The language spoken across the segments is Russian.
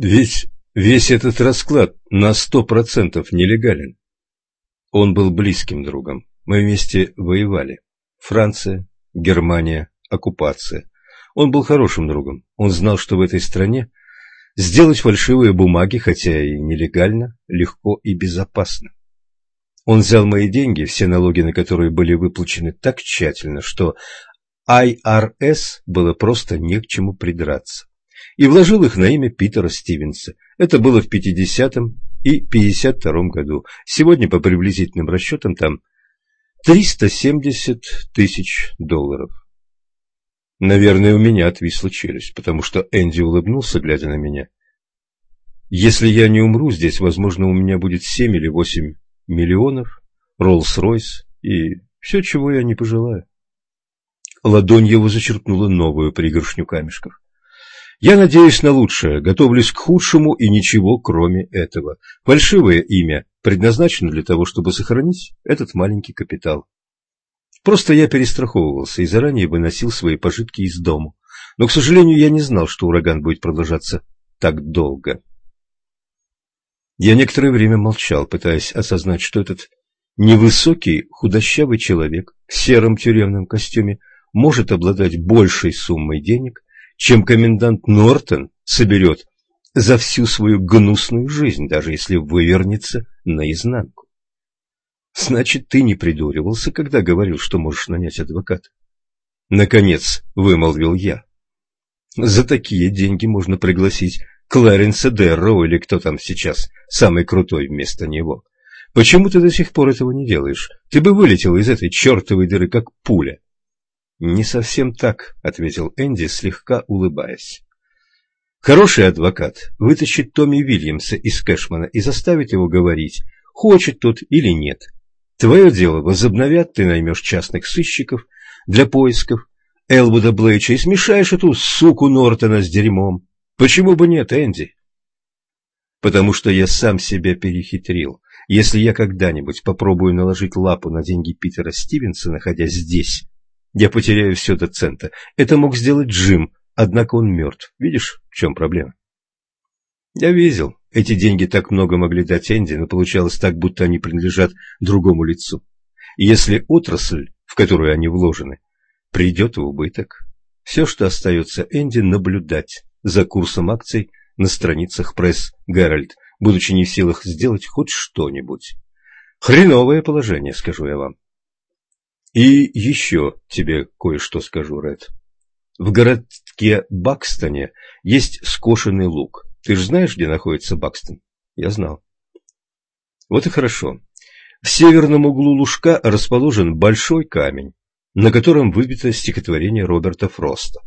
Ведь весь этот расклад на сто процентов нелегален. Он был близким другом. Мы вместе воевали. Франция, Германия, оккупация. Он был хорошим другом. Он знал, что в этой стране сделать фальшивые бумаги, хотя и нелегально, легко и безопасно. Он взял мои деньги, все налоги на которые были выплачены так тщательно, что IRS было просто не к чему придраться. И вложил их на имя Питера Стивенса. Это было в 50-м и 52-м году. Сегодня, по приблизительным расчетам, там 370 тысяч долларов. Наверное, у меня отвисла челюсть, потому что Энди улыбнулся, глядя на меня. Если я не умру здесь, возможно, у меня будет семь или восемь миллионов, Роллс-Ройс и все, чего я не пожелаю. Ладонь его зачерпнула новую пригоршню камешков. Я надеюсь на лучшее, готовлюсь к худшему и ничего кроме этого. Фальшивое имя предназначено для того, чтобы сохранить этот маленький капитал. Просто я перестраховывался и заранее выносил свои пожитки из дома. Но, к сожалению, я не знал, что ураган будет продолжаться так долго. Я некоторое время молчал, пытаясь осознать, что этот невысокий, худощавый человек в сером тюремном костюме может обладать большей суммой денег, чем комендант Нортон соберет за всю свою гнусную жизнь, даже если вывернется наизнанку. Значит, ты не придуривался, когда говорил, что можешь нанять адвоката? Наконец, вымолвил я. За такие деньги можно пригласить Кларенса Дерроу или кто там сейчас самый крутой вместо него. Почему ты до сих пор этого не делаешь? Ты бы вылетел из этой чертовой дыры, как пуля. Не совсем так, ответил Энди, слегка улыбаясь. Хороший адвокат вытащит Томми Вильямса из Кэшмана и заставит его говорить, хочет тот или нет. Твое дело возобновят, ты наймешь частных сыщиков для поисков Элвуда Блейча и смешаешь эту суку Нортона с дерьмом. Почему бы нет, Энди? Потому что я сам себя перехитрил. Если я когда-нибудь попробую наложить лапу на деньги Питера Стивенса, находясь здесь, я потеряю все до цента. Это мог сделать Джим, однако он мертв. Видишь, в чем проблема? Я видел. Эти деньги так много могли дать Энди, но получалось так, будто они принадлежат другому лицу. Если отрасль, в которую они вложены, придет в убыток, все, что остается Энди, наблюдать за курсом акций на страницах пресс Геральт, будучи не в силах сделать хоть что-нибудь. Хреновое положение, скажу я вам. И еще тебе кое-что скажу, Ред. В городке Бакстоне есть скошенный луг. Ты же знаешь, где находится Бакстон? Я знал. Вот и хорошо. В северном углу лужка расположен большой камень, на котором выбито стихотворение Роберта Фроста.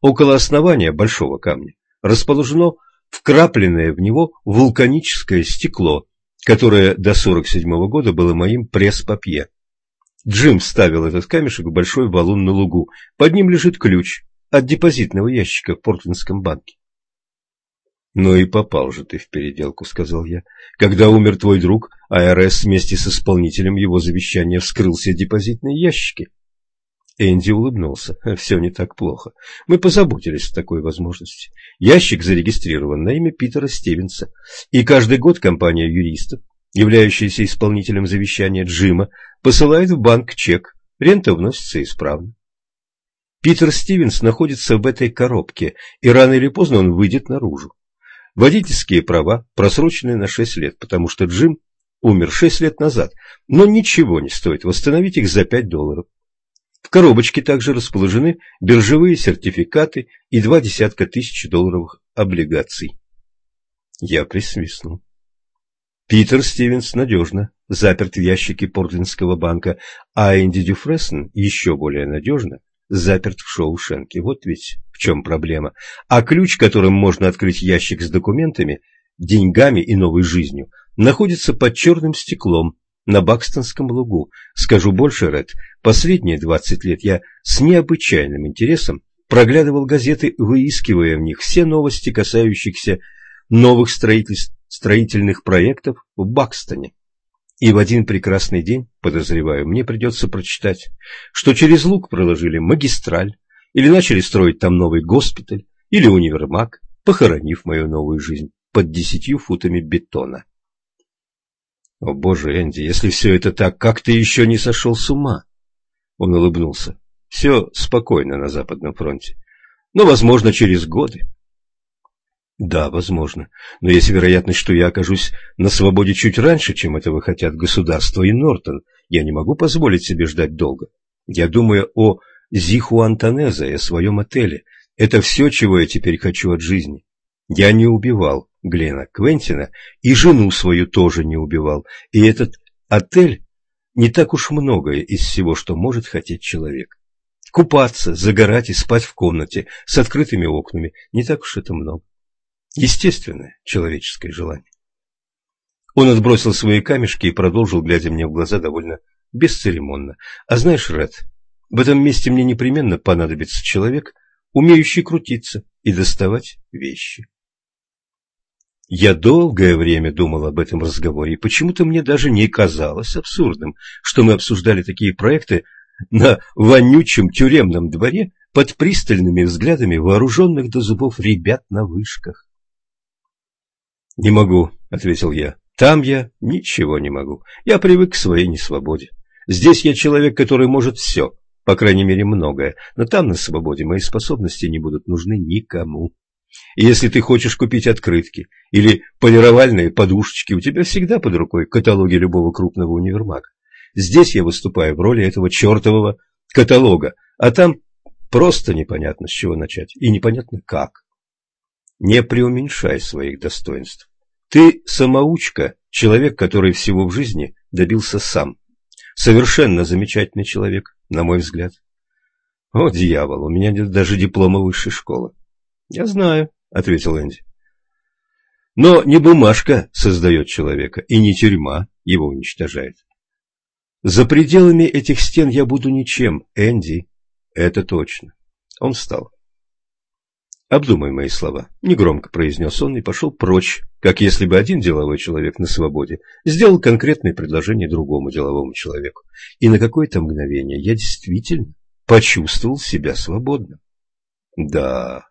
Около основания большого камня расположено вкрапленное в него вулканическое стекло, которое до 47 -го года было моим пресс-папье. Джим ставил этот камешек в большой валун на лугу. Под ним лежит ключ от депозитного ящика в Портлендском банке. «Ну и попал же ты в переделку», — сказал я. «Когда умер твой друг, АРС вместе с исполнителем его завещания вскрыл все депозитные ящики». Энди улыбнулся. «Все не так плохо. Мы позаботились о такой возможности. Ящик зарегистрирован на имя Питера Стивенса, и каждый год компания юристов, являющаяся исполнителем завещания Джима, посылает в банк чек. Рента вносится исправно. Питер Стивенс находится в этой коробке, и рано или поздно он выйдет наружу. Водительские права просрочены на 6 лет, потому что Джим умер 6 лет назад, но ничего не стоит восстановить их за 5 долларов. В коробочке также расположены биржевые сертификаты и два десятка тысяч долларовых облигаций. Я присвистнул. Питер Стивенс надежно заперт в ящике Портлендского банка, а Энди Дюфрессен еще более надежно заперт в Шоушенке. Вот ведь в чем проблема. А ключ, которым можно открыть ящик с документами, деньгами и новой жизнью, находится под черным стеклом на Бакстонском лугу. Скажу больше, Ред, последние двадцать лет я с необычайным интересом проглядывал газеты, выискивая в них все новости, касающихся новых строительных проектов в Бакстоне. И в один прекрасный день, подозреваю, мне придется прочитать, что через луг проложили магистраль, или начали строить там новый госпиталь, или универмаг, похоронив мою новую жизнь под десятью футами бетона. О боже, Энди, если все это так, как ты еще не сошел с ума? Он улыбнулся. Все спокойно на Западном фронте. Но, возможно, через годы. Да, возможно. Но есть вероятность, что я окажусь на свободе чуть раньше, чем этого хотят государство и Нортон. Я не могу позволить себе ждать долго. Я думаю о Зиху Антонезе и о своем отеле. Это все, чего я теперь хочу от жизни. Я не убивал Глена Квентина и жену свою тоже не убивал. И этот отель не так уж многое из всего, что может хотеть человек. Купаться, загорать и спать в комнате с открытыми окнами не так уж это много. Естественное человеческое желание. Он отбросил свои камешки и продолжил, глядя мне в глаза довольно бесцеремонно. А знаешь, Ред, в этом месте мне непременно понадобится человек, умеющий крутиться и доставать вещи. Я долгое время думал об этом разговоре, и почему-то мне даже не казалось абсурдным, что мы обсуждали такие проекты на вонючем тюремном дворе под пристальными взглядами вооруженных до зубов ребят на вышках. «Не могу», — ответил я. «Там я ничего не могу. Я привык к своей несвободе. Здесь я человек, который может все, по крайней мере многое, но там на свободе мои способности не будут нужны никому». И если ты хочешь купить открытки или полировальные подушечки, у тебя всегда под рукой каталоги любого крупного универмага. Здесь я выступаю в роли этого чертового каталога, а там просто непонятно, с чего начать, и непонятно как. Не преуменьшай своих достоинств. Ты самоучка, человек, который всего в жизни добился сам. Совершенно замечательный человек, на мой взгляд. О, дьявол, у меня нет даже диплома высшей школы. Я знаю, ответил Энди. Но не бумажка создает человека, и не тюрьма его уничтожает. За пределами этих стен я буду ничем, Энди. Это точно. Он встал. «Обдумай мои слова», — негромко произнес он и пошел прочь, как если бы один деловой человек на свободе сделал конкретное предложение другому деловому человеку. И на какое-то мгновение я действительно почувствовал себя свободным. Да,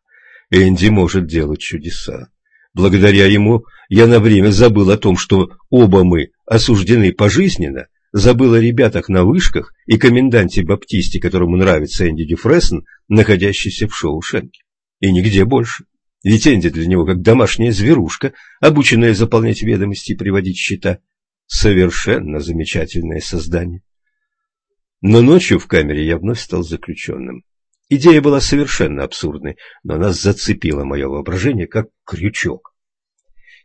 Энди может делать чудеса. Благодаря ему я на время забыл о том, что оба мы осуждены пожизненно, забыл о ребятах на вышках и коменданте Баптисте, которому нравится Энди Дюфрессен, находящийся в Шоушенке. И нигде больше. Ведь для него как домашняя зверушка, обученная заполнять ведомости и приводить счета. Совершенно замечательное создание. Но ночью в камере я вновь стал заключенным. Идея была совершенно абсурдной, но она зацепила мое воображение как крючок.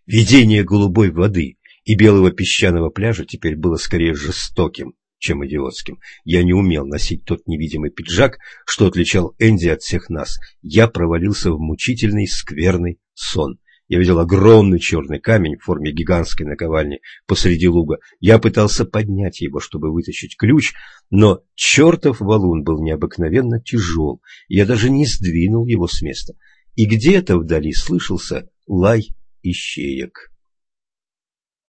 Видение голубой воды и белого песчаного пляжа теперь было скорее жестоким, чем идиотским. Я не умел носить тот невидимый пиджак, что отличал Энди от всех нас. Я провалился в мучительный скверный сон. Я видел огромный черный камень в форме гигантской наковальни посреди луга. Я пытался поднять его, чтобы вытащить ключ, но чертов валун был необыкновенно тяжел. Я даже не сдвинул его с места. И где-то вдали слышался лай ищеек.